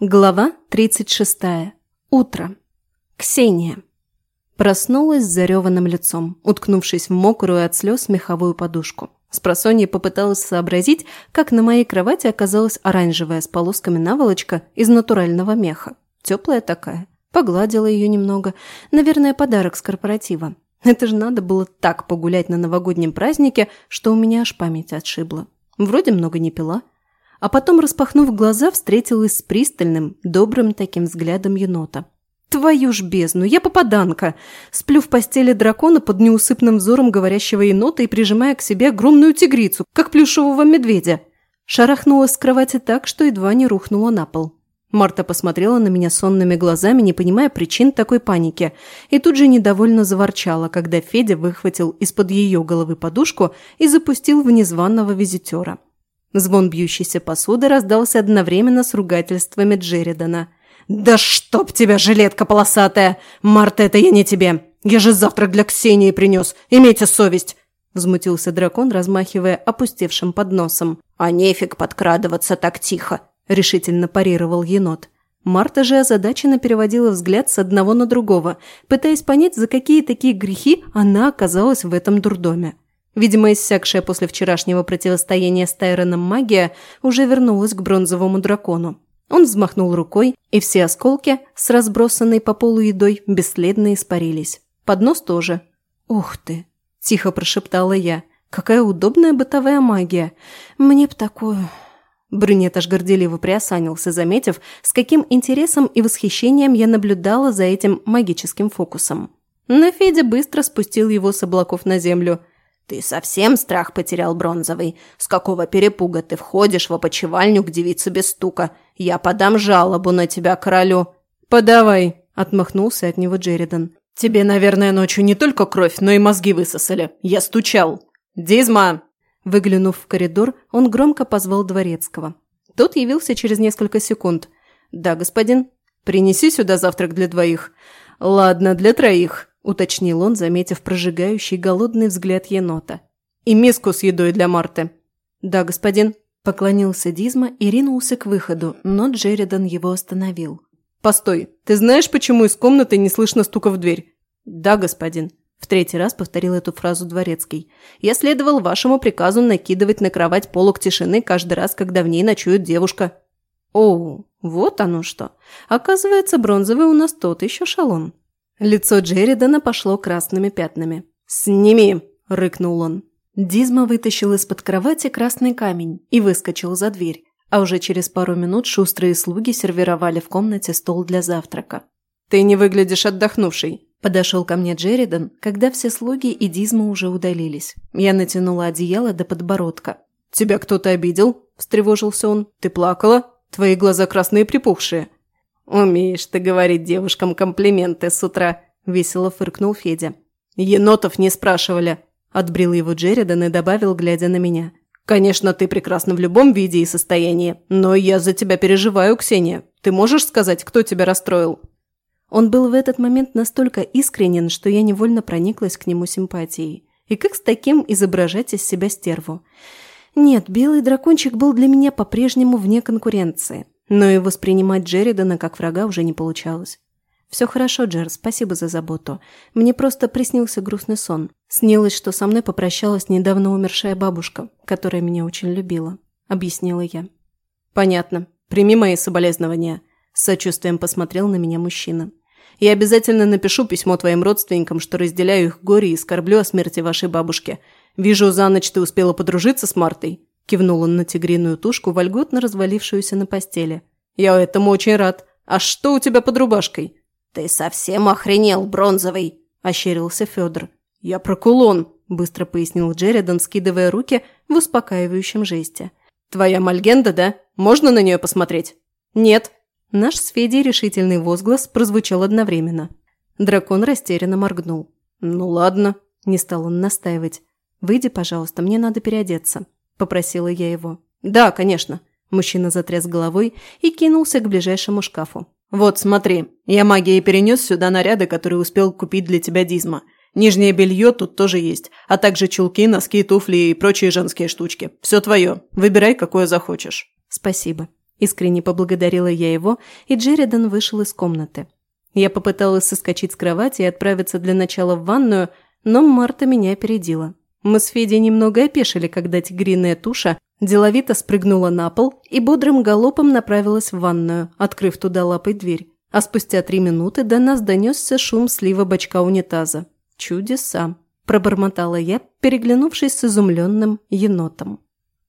Глава 36. Утро. Ксения. Проснулась с зареванным лицом, уткнувшись в мокрую от слез меховую подушку. Спросонья попыталась сообразить, как на моей кровати оказалась оранжевая с полосками наволочка из натурального меха. Теплая такая. Погладила ее немного. Наверное, подарок с корпоратива. Это же надо было так погулять на новогоднем празднике, что у меня аж память отшибла. Вроде много не пила а потом, распахнув глаза, встретилась с пристальным, добрым таким взглядом енота. «Твою ж бездну, я попаданка!» Сплю в постели дракона под неусыпным взором говорящего енота и прижимая к себе огромную тигрицу, как плюшевого медведя. Шарахнулась с кровати так, что едва не рухнула на пол. Марта посмотрела на меня сонными глазами, не понимая причин такой паники, и тут же недовольно заворчала, когда Федя выхватил из-под ее головы подушку и запустил в незваного визитера. Звон бьющейся посуды раздался одновременно с ругательствами Джеридана. «Да чтоб тебя, жилетка полосатая! Марта, это я не тебе! Я же завтрак для Ксении принес! Имейте совесть!» Взмутился дракон, размахивая опустевшим подносом. «А нефиг подкрадываться так тихо!» – решительно парировал енот. Марта же озадаченно переводила взгляд с одного на другого, пытаясь понять, за какие такие грехи она оказалась в этом дурдоме. Видимо, иссякшая после вчерашнего противостояния с Тайроном магия уже вернулась к бронзовому дракону. Он взмахнул рукой, и все осколки с разбросанной по полу едой бесследно испарились. Поднос тоже. «Ух ты!» – тихо прошептала я. «Какая удобная бытовая магия! Мне б такую...» Брюнет аж горделиво приосанился, заметив, с каким интересом и восхищением я наблюдала за этим магическим фокусом. Но Федя быстро спустил его с облаков на землю – «Ты совсем страх потерял, Бронзовый? С какого перепуга ты входишь в опочивальню к девице без стука? Я подам жалобу на тебя королю». «Подавай», – отмахнулся от него Джеридан. «Тебе, наверное, ночью не только кровь, но и мозги высосали. Я стучал. Дизма!» Выглянув в коридор, он громко позвал Дворецкого. Тот явился через несколько секунд. «Да, господин. Принеси сюда завтрак для двоих». «Ладно, для троих», уточнил он, заметив прожигающий голодный взгляд енота. «И миску с едой для Марты». «Да, господин», – поклонился Дизма и ринулся к выходу, но Джеридан его остановил. «Постой, ты знаешь, почему из комнаты не слышно стука в дверь?» «Да, господин», – в третий раз повторил эту фразу Дворецкий. «Я следовал вашему приказу накидывать на кровать полок тишины каждый раз, когда в ней ночует девушка». «Оу, вот оно что. Оказывается, бронзовый у нас тот еще шалон». Лицо Джеридана пошло красными пятнами. «Сними!» – рыкнул он. Дизма вытащил из-под кровати красный камень и выскочил за дверь, а уже через пару минут шустрые слуги сервировали в комнате стол для завтрака. «Ты не выглядишь отдохнувшей», – подошел ко мне Джеридан, когда все слуги и Дизма уже удалились. Я натянула одеяло до подбородка. «Тебя кто-то обидел?» – встревожился он. «Ты плакала? Твои глаза красные припухшие». «Умеешь ты говорить девушкам комплименты с утра», – весело фыркнул Федя. «Енотов не спрашивали», – отбрил его Джеридан и добавил, глядя на меня. «Конечно, ты прекрасна в любом виде и состоянии, но я за тебя переживаю, Ксения. Ты можешь сказать, кто тебя расстроил?» Он был в этот момент настолько искренен, что я невольно прониклась к нему симпатией. И как с таким изображать из себя стерву? Нет, белый дракончик был для меня по-прежнему вне конкуренции. Но и воспринимать Джеридана как врага уже не получалось. «Все хорошо, Джер, спасибо за заботу. Мне просто приснился грустный сон. Снилось, что со мной попрощалась недавно умершая бабушка, которая меня очень любила», – объяснила я. «Понятно. Прими мои соболезнования», – с сочувствием посмотрел на меня мужчина. «Я обязательно напишу письмо твоим родственникам, что разделяю их горе и скорблю о смерти вашей бабушки. Вижу, за ночь ты успела подружиться с Мартой. Кивнул он на тигриную тушку, вольготно развалившуюся на постели. «Я этому очень рад. А что у тебя под рубашкой?» «Ты совсем охренел, бронзовый!» – ощерился Федор. «Я про кулон», – быстро пояснил Джеридан, скидывая руки в успокаивающем жесте. «Твоя Мальгенда, да? Можно на нее посмотреть?» «Нет». Наш с Федей решительный возглас прозвучал одновременно. Дракон растерянно моргнул. «Ну ладно», – не стал он настаивать. «Выйди, пожалуйста, мне надо переодеться». – попросила я его. «Да, конечно». Мужчина затряс головой и кинулся к ближайшему шкафу. «Вот, смотри, я магией перенес сюда наряды, которые успел купить для тебя Дизма. Нижнее белье тут тоже есть, а также чулки, носки, туфли и прочие женские штучки. Все твое. Выбирай, какое захочешь». «Спасибо». Искренне поблагодарила я его, и Джеридан вышел из комнаты. Я попыталась соскочить с кровати и отправиться для начала в ванную, но Марта меня опередила. Мы с Федей немного опешили, когда тигриная туша деловито спрыгнула на пол и бодрым галопом направилась в ванную, открыв туда лапой дверь. А спустя три минуты до нас донесся шум слива бачка унитаза. «Чудеса!» – пробормотала я, переглянувшись с изумленным енотом.